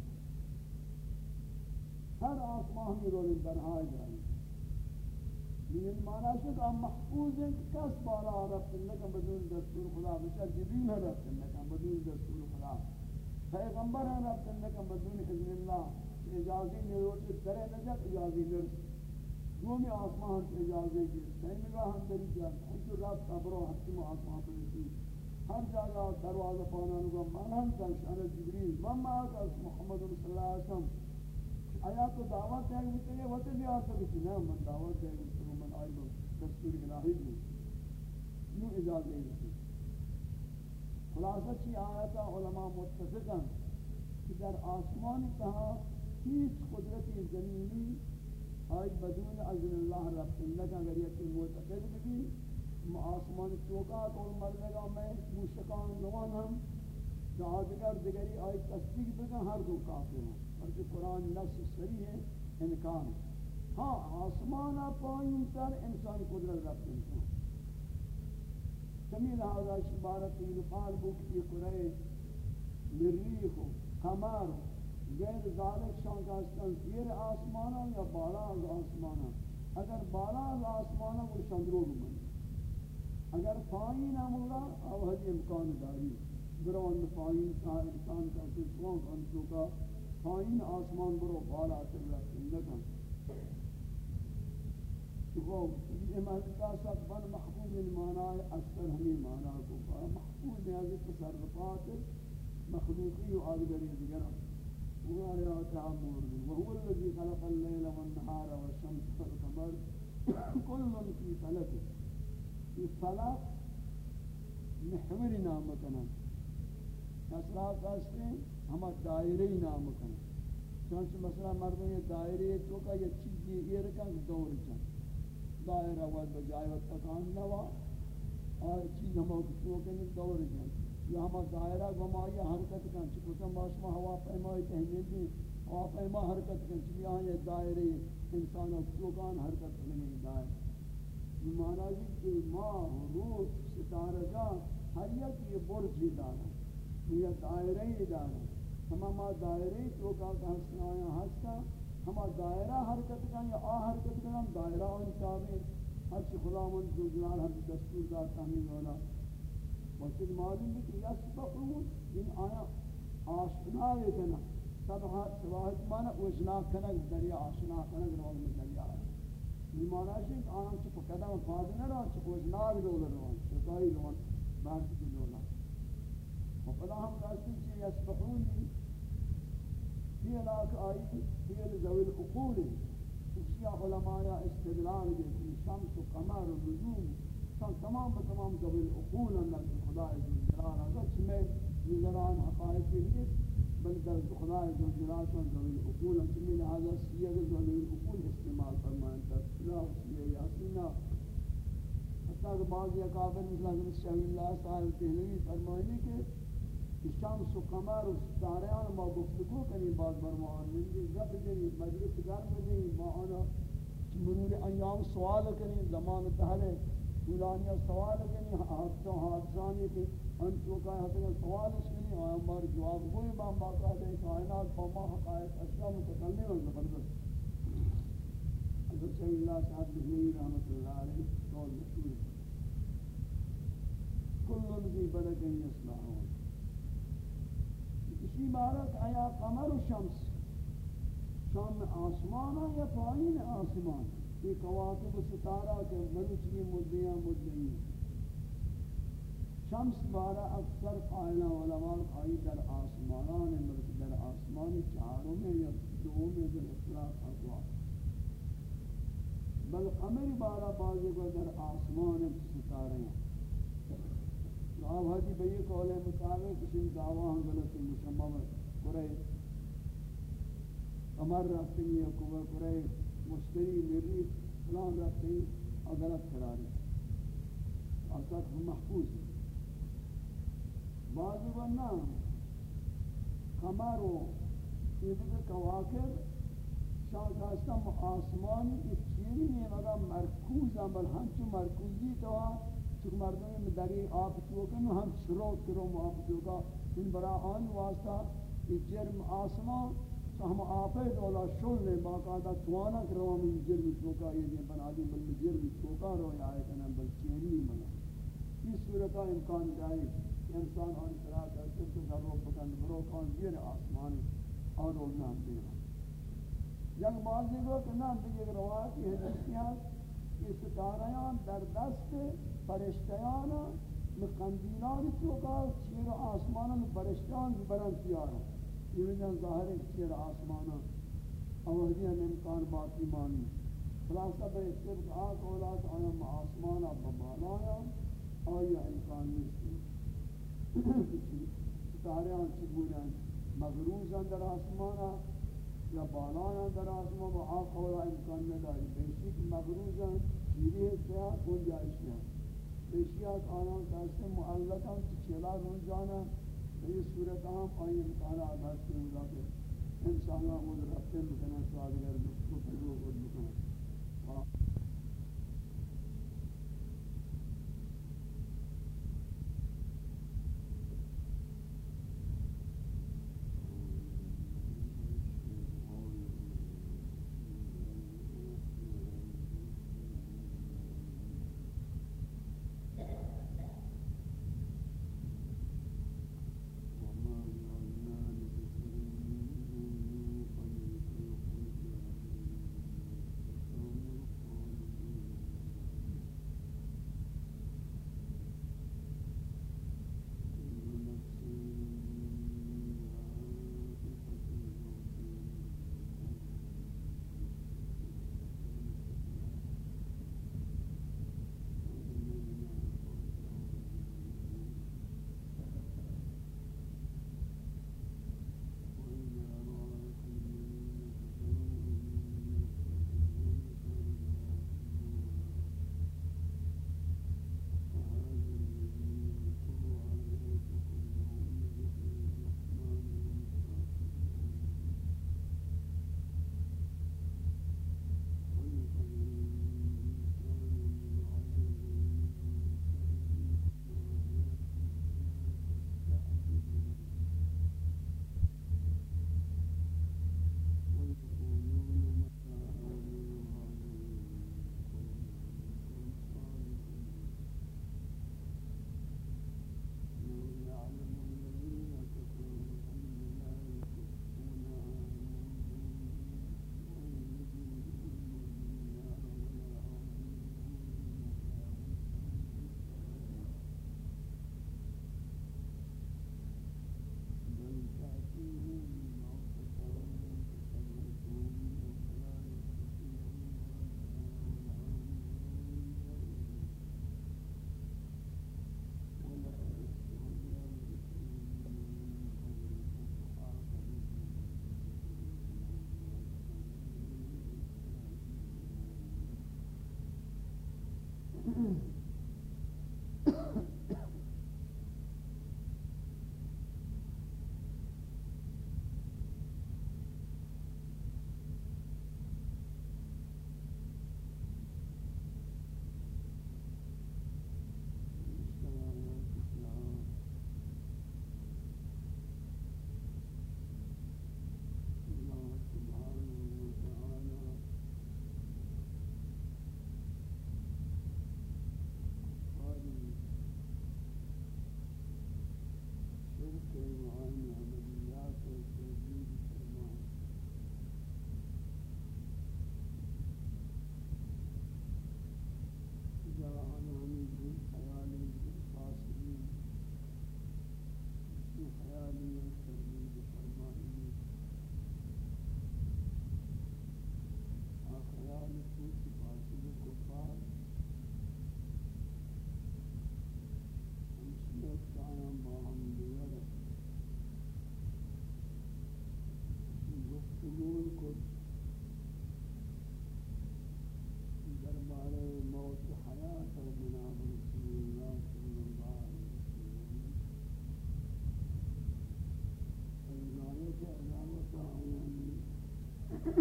ہر آسمانی رول در آئی جائیں لیکن ہے کہ ہم محفوظ ہیں کہ کس بالا رفت لکن بدون دستور خدا بچہ جبریل ہے رفت لکن بدون دستور خدا. پیغمبر ہے رفت لکن بدون اذن اللہ، اجازی نیروت ترے نجات، اجازی نرس دومی آسمان سے اجازے کی سین راہ ہم دری جا ہم تو رفت ابرو حتم آسمان پر رسی ہر جگہ دروازہ پانا نگو مانا ہم شان جبریل، من مما آگا محمد صلی اللہ علیہ وسلم. آیا تو دعوت ہے کہ یہ وقت بھی آ سکتی نا من دعوت ہے کہ من آئی لو دستور الہی بھی. یوں اجازت نہیں خلاصہ چی آیتا علماء متفقا کہ در آسمان کہا ہیچ قدرتی زمینی آج بدون اذن اللہ رب لگا اگر یہ کہ معتقد بھی آسمان چوکات اور مرنے میں موشکان نوان ہم جہاں دیگر دیگری آئی تصدیق بگا ہر دو کافر ہیں اور کہ قرآن نص صحیح ہے۔ انکان ہاں آسمانا پائیں تر انسان قدرت رب انسان کمی لہذا شبارت یقال بکتی قرآن مریخ و قمر غیر ذالک شان کا زیر آسمانا یا بالا از آسمانا اگر بالا از آسمانا وہ شندروگ من اگر پائین امورا او حد امکان داری برون پائین تا انسان کا سلطان انسو کا پائین آسمان برو بالا تر رکھن لکن تو یہ محلتا ساتھ بن محفوظ المعنی اکثر ہمیں معنی کو محفوظ ہے تصرفات مخلوقی و آدگری دیگر وہ دیگران وآيات عمور وهو الذي خلق الليل والنهار والشمس والقمر كل في فلك في فلك محور نام کنا مثلا کہتے ہیں ہم دائرے نام کنا چونچہ مثلا مردوں یہ دائرے تو کا یہ چیز یہ رکھا دور چاہ دائرہ وقت بجائے وقت تکان نوا اور چیز ہم کو کہ دور چاہ یا ہم دائرہ گمائی حرکت کن چکو تم باشما ہوا پیمائی تحمیل دی ہوا پیما حرکت کن چکو یہاں یہ دائرے انسان چوکان حرکت کرنے دائر یہ معنی ہے کہ ماہ روح ستارگا ہر یک یہ برج دارا یہ دائرہ ہی دارا ہم ما دائرے چوکا کا حسنا آیا حسنا ہم دائرہ حرکت کن یا آ حرکت کن ہم دائرہ ان تابع ہر چی خدا من جو جلال ہم دستور دار تحمیل والا وقت معلوم ہے کہ یسبقون ان آیا آشنا کنا سبحا سواہت مانا وجنا کنا دریا آشنا کنا روز میں دریا ہے یہ مانا ہے کہ آیا چپ قدم فاض نہ رہا چپ وجنا بھی رول رہا شکائی رول بارد کی رولا وفلا ہم راسل چی یسبقون فی آئی فی الزوی العقول اسی علماء استدلال دیتی شمس و قمر و نجوم شان تمام به تمام قبل اقول نزد خدا جلال اگرچه میں نظران حقائق کے لیے بل خدا جلال شان قبل اقول ہم چمی لہذا سیغ قبل اقول استعمال فرمائیں تفصیلہ سیغ یاسینہ حتی کہ بعض اکابر مثل حضرت شاہی اللہ صاحب پہلوی فرمائنے کہ شمس و قمر و ستاریان ما گفتگو کنی بعض برمان نندی زب جنی مجلس گرم جنی ما آنا مرور ایام سوال کنی زمان تحلے فلانی سوال کنی حادثہ حادثانی کی انتو کا حتی سوال کنی آیا مار جواب ہوئی با باقاعدہ کائنات بما حقائق اشیاء متکلم و زبردست حضرت شہی اللہ صاحب بہنی رحمت اللہ علیہ قول مشہور کل فی بلد یسمعون اسی بارک آیا قمر و شمس. شام آسمان یا پایین آسمان؟ یہ کواکب و ستارہ کے منچی مدیاں مدعی شمس بارہ اکثر قائلہ علماء آئی در آسمانان ملک، در آسمان چاروں میں یا دو میں در اطلاق اقوا بل قمر بارہ بازی کو در آسمان ستارے ہیں. آپ حدی بئی قول مطابق کسی دعویٰ ہم غلط مسمم قرآن قمر رفتی ہے قرآن مشتری میری فلان رفتی اور غلط قراری. آسات ہم محفوظ. ہیں بعضی ورنہ قمر و ایدھر کواکب. شان کہستم آسمانی ایک چیزی نہیں مرکوز ہیں بل ہنچو مرکوزی تو چکہ مردوں میں دری آپ چوکن ہم شروع کرو آپ چوکا ان برا آن واسطہ کہ جرم آسمان تو ہم آپے دولا شل نے باقاعدہ توانا کرو ہم جرم چوکا، یہ دیں بنا دی بل جرم چوکا رو یا آئے کنا بل چیری منا اس صورتہ امکان جائے انسان آن طرح کا سب سے ضرور بکن برو کان زیر جی آسمان اور رول نام دینا جنگ بازی کو کہ نام دیگه روایت یہ حدیثیاں کہ ستاریان در دست فرشتیان مقندینان چوکا چیر آسمان فرشتیان برن تیارا یہ وجہ ظاہر ہے کہ آسمانا اوہدی ہم امکان باقی مانی. خلاصہ بے صرف آت اولاد آیا آسمانا ببالایا آیا امکان نہیں ستارے چی بودن؟ مغروز اندر آسمانا یا بالانا در آسمان و آن قولا امکان نداری بیشی که مغروزن شیری سیا گنجائش نه بیشی از آنان دست معلق هم که چلا رون جانا به این صورت هم آئی امکانات هستی اولا که انسان ها خود رفته بکنن سوالگر گفتگو خود بکنن mm.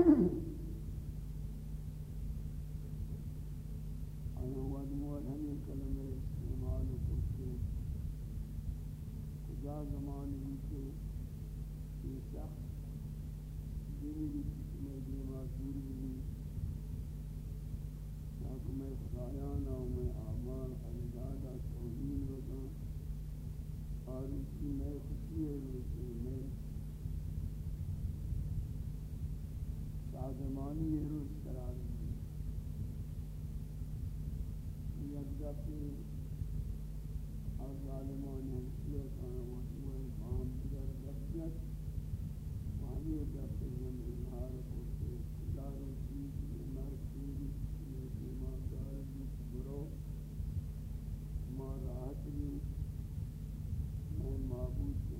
Mm-hmm. معبود کو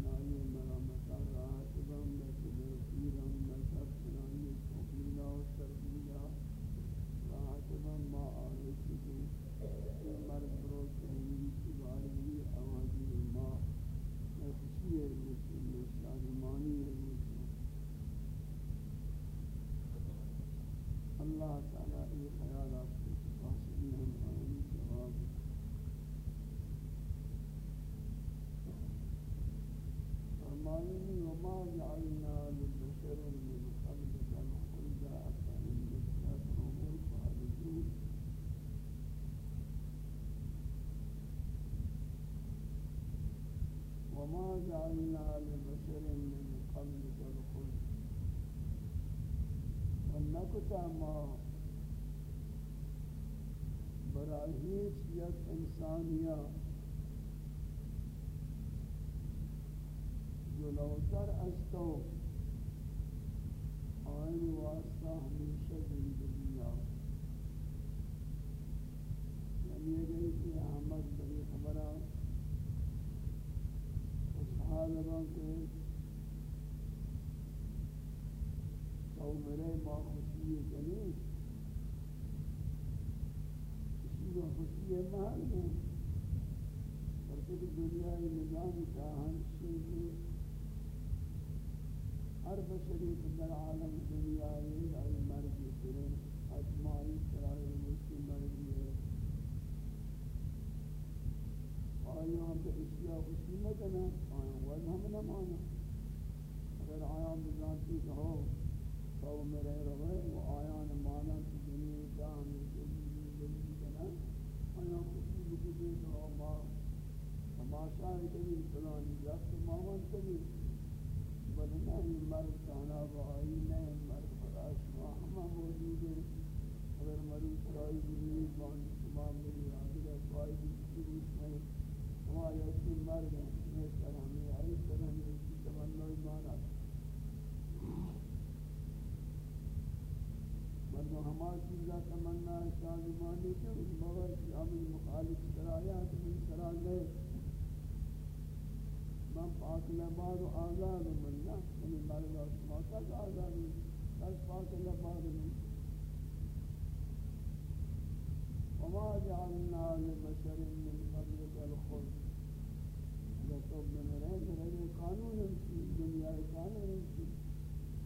وما جعلنا للبشر من قبلك الخلد وما جعلنا لبشر من قبلك الخلد ونكتا ما برای هیچ یک انسانیہ جلوتر از تو آئین واسطہ ہمیشہ زندگی آ یعنی یہ گئی کہ احمد بری خبرہ حالباں کے تو میرے ماں خوشی کنی اسی کو خوشی محل ہے پرچہ دنیا نظام چاہن شیئی ہر در عالم دنیا یہ ہے مرد کرے اسمائی سرائے مشکل مرد ہے اور یہاں پہ اشیاء اسی نہ کنا آیا وز ہم نہ مانا اگر آیا بزانتی کہو تو میرے روے وہ آیا نہ مانا کہ دنیا کا ہم کنا آیا خوشی بکتے تو ما تماشا بل نہیں مرد کہنا وہ نہیں مرد خدا شما ہمہ موجود ہے اگر مرد سرائی دنیا بانی شما میری آدھگا فائدی کسی روش میں ہمارے اسی مرد ہیں میں سر ہمیں آئی سر ہمیں اسی تمنا ایمان مردوں ہمارا چیزا تمنا شاہ ایمانی کے مگر کہ ہمیں مخالف سرایا تو من سرا گئے لباد آزاد من نه یعنی برای شما کس آزادی کس پاک لباد من. وما جعلنا لبشر من قبلك الخلق. لطب من رهن رجل قانون امشي الدنيا قانون امشي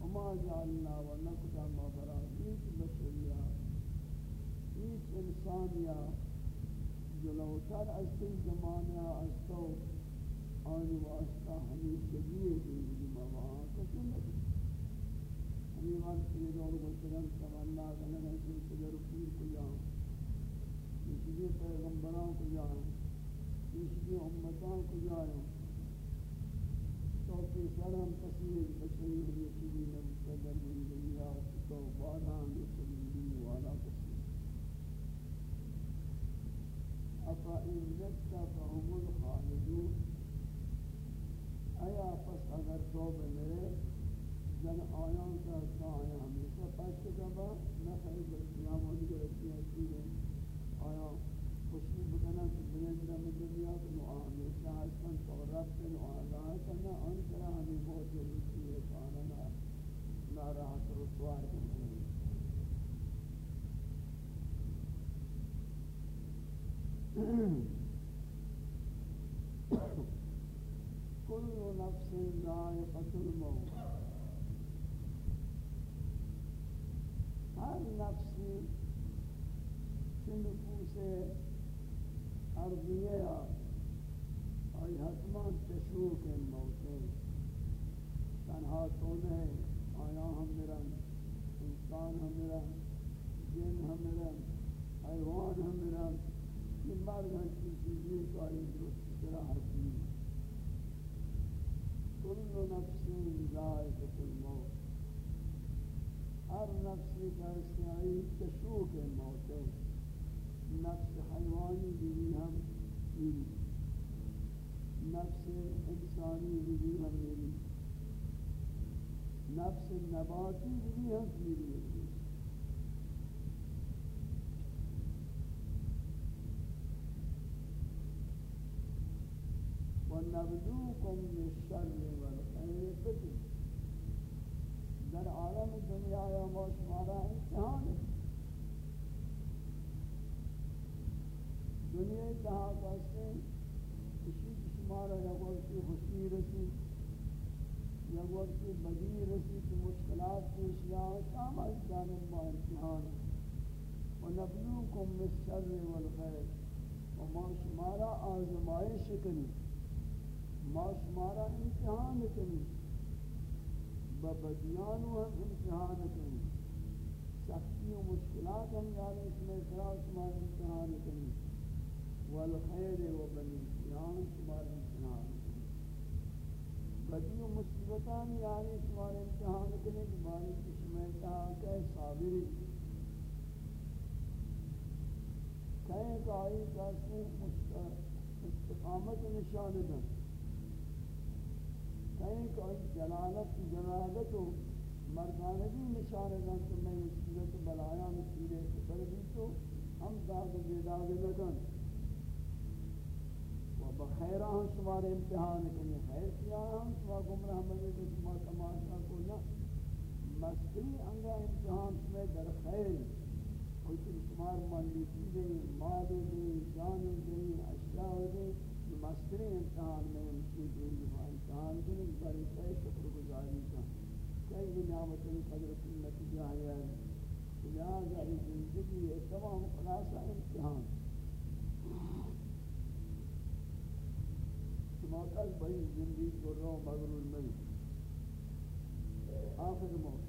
وما جعلنا ونقطع مغرا ایک بشر یا ایک انسانیا جلوتر از تین زمانه از تو آن واسطہ ہمیشگی زندگی ما وہاں کسی نبی ہمیں وقت یہ دور بسرم تمنا کنگا کہ کجا رفیر کو جاؤں کسی پیغمبران کو جائیں کسی امتان کو جائیں تو کہ سلام تصویر بشری حدیثی نبی صدر من دنیا تو باران بسلی والا تصویر افا ان جدت فهم الخالدون ایا پس اگر تو میرے جن آیان کا سایہ ہمیشہ پس کبا نہ ہے خیر بسیام ہونے کے رسی ہے۔ آیا خوشی بکنا کہ بلندہ میں دنیا کو نو ہمیشہ حسن تو رب سے نو آگاہ کرنا ان کرا ہمیں بہت ضروری ہے کاننا ناراحت رسوار کرنے نفس ذائقة الموت؟ هر نفس نفوس ارضیہ آئی حتمان تشوق موتیں تنہا تو نہیں آیا ہم میرن انسان ہم میرن جن ہم میرن حیوان ہم میرن یہ مرد ہم کی چیزیں کاری درست طرح حسین کل نفس ذائقت الموت ہر نفسی کا استعائی تشوق موتیں نفس حیوانی بھی ہم میری نفس انسانی بھی ہم نفس نباتی بھی ہم میری وَنَبْلُوكُمْ بِالشَّرِّ وَالْخَيْرِ فِتْنَةً در عالم دنیا یا موشمارا امتحان ہے دنیا کہا کہتے ہیں کسی شمارا یا وقتی خوشی رسی یا وقتی بدی رسی تو مشکلات پیش یا کام از جانب با امتحان ونبلوكم بالشر والخير وما شمارا آزمائش کنی۔ ما شمارا امتحان کنی۔ ببدیان و ہم امتحان کنی۔ سختی و مشکلات ہم یعنی اس میں سرا شمار امتحان کنی۔ والخیر و بنی سیان شمار امتحان کنی۔ بدی و مصیبتان یعنی شمار امتحان کنی باری کشمیتا کہ صابری کہیں کہ آئی کسی استقامت نشان دن کہیں کہ آئی جلالت جلالت و مردانگی نشان دن تو میں مصیبت بلایا مسیرے کفر بھی تو ہم داد و بیداد لگن و بخیرہ ہم شمار امتحان کنی. خیر کیا ہم شما گمراہ مجھے تو شما تماشا کو نہ مستری انگا امتحان شما در خیر. کچھ شمار مالیتی دیں مال دیں جان دیں اشیاء دیں مستری امتحان میں امتی دیں امتحان دیں بڑی کئی شکر گزاری کا کئی نعمت قدر قیمت جاہی ہے لہذا یہ زندگی ہے تمام خلاصہ امتحان. کل بڑی زندگی کو رو مغرور ملی آخر موقع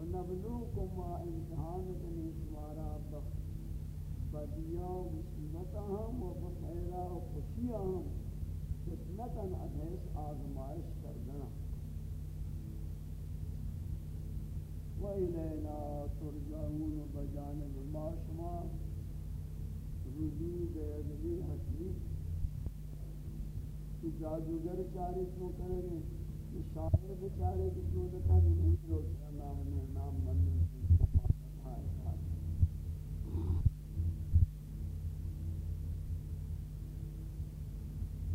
ونبلوكم ما امتحان کنی شمارا بدیا و مصیبتا ہم و و آزمائش کردنا و ترجعون بجانب ما. شما رجوع دیدلی حسنی کہ جادوگر چاری تو کریں گے شاعر کی جو دکھا نہیں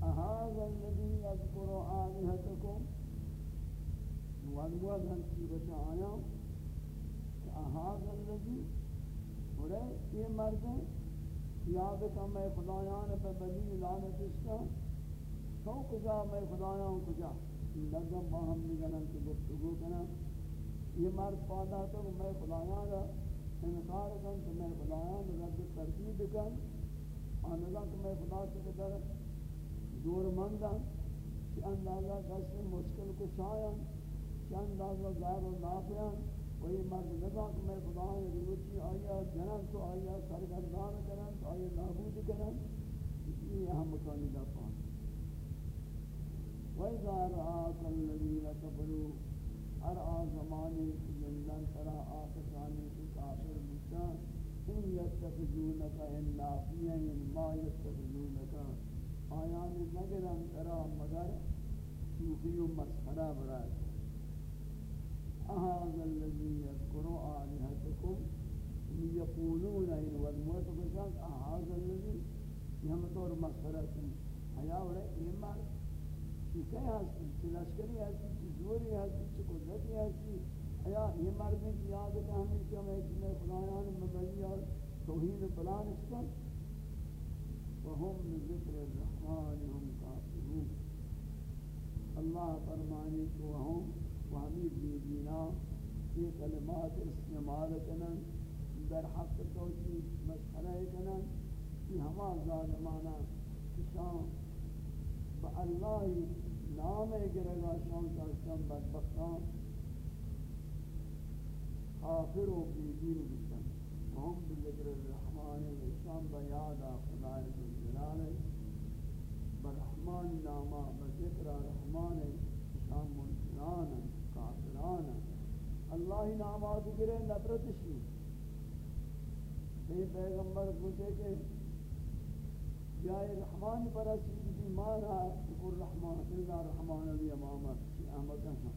نام الذي يذكر آلهتكم والمود هنسي بتاعنا أهذا الذي برے یہ مرد ہیں یاد کا میں خدایان پہ بلی لعنت اس کا تو کجا میں خدایان کجا لازم با ہم نگنن کی گفتگو کنا یہ مرد پادا تو میں خدایان را انکار کن تو میں خدایان رد ترتیب کن۔ آنگا کہ میں خدا سے قدر دور مندم کہ اندازہ کسی مشکل کو شاین کہ اندازہ ظاہر و نافیان وہی مرد نگا کہ میں خدا روچی آیا جنن تو آیا، سرگردان کرن تو آیا نابود کرن اس لیے ہم مطالبہ پاس وَإِذَا رَآكَ الَّذِينَ كَفَرُوا ہر آزمانی زندن ترا آکسانی کی کافر بچا ان یتخذونک ان نافیین ما یتخذونک۔ آیان نگرن ترا مگر شوخی و مسخرہ برای اہاذا الذی یذکر آلہتکم یقولون ان والموت بشان اہاذا الذی، یہ ہم طور مسخرہ کی حیاء ورے ایمان چیزیں ہستی چی چی زوری ہستی چی قدرتی ہستی ایا یہ مردیں کی یاد ہے ہمیں کہ ہمیں جنہیں خدایان مبنی اور توحید بلان اشکن وهم ذکر الرحمن هم کافرون. اللہ فرمانی کو ہم وہمی بیدینا یہ کلمات استعمال کنن، در حق توجید مسئلہ کنن. کہ ہما ظالمانا شان با اللہ نام گرگا شان کاشتن بدبختان آخر و بیدین بکن ہم بذکر الرحمن شان بیادا خدای جلال برحمان ناما بذکر الرحمن شان منکران کافران اللہ نامات گرے نفرتشی یہ پیغمبر پوچھے کہ جائے رحمان پر اسی کی مانا شکر رحمان اللہ رحمان علی امامت کی احمد ہیں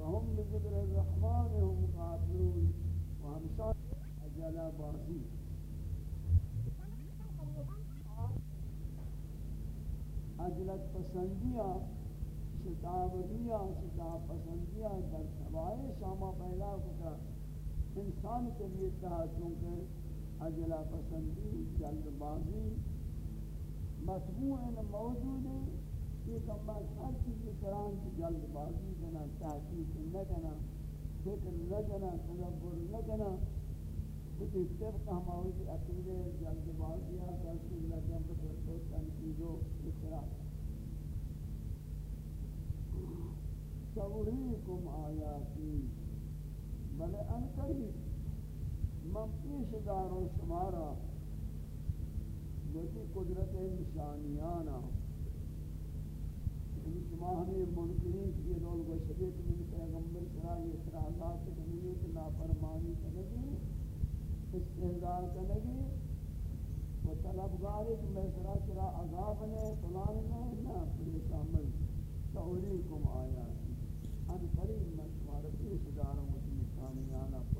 وهم بذكر الرحمن هم كافرون وهم شاء أجل بازي اجلت پسندیاں، شتابدیاں، شتاب پسندیاں، در سوائے شامہ پیدا کتا۔ انسان کے لیے کہا، چونکہ اجلا پسندی، جلد بازی مطبوع موجود ہے، یہ بس ہر چیز کران کی جلد بازی کنا تحقیق نہ کنا فکر نہ کنا تدبر نہ کنا کچھ طبق ہماری کی عقیدے، جلد بازی بازیاں کرتی نہ جنب پر تو تنقیدو اقرار سوریکم آیاتی۔ بلے ان قریب من پیش دارو شمارا لیکن قدرت نشانیانا. یعنی شما ہمیں منکرین کی دول کو شدید من پیغمبر سرائی اعتراضات کنیت نافرمانی کنگی استحضار کنگی و طلبگاری کہ میں سرا چرا عذاب نے فلان نے نہ پریشان من توریکم آیاتی ان قریب من شمارا پیش دارو جانا پڑا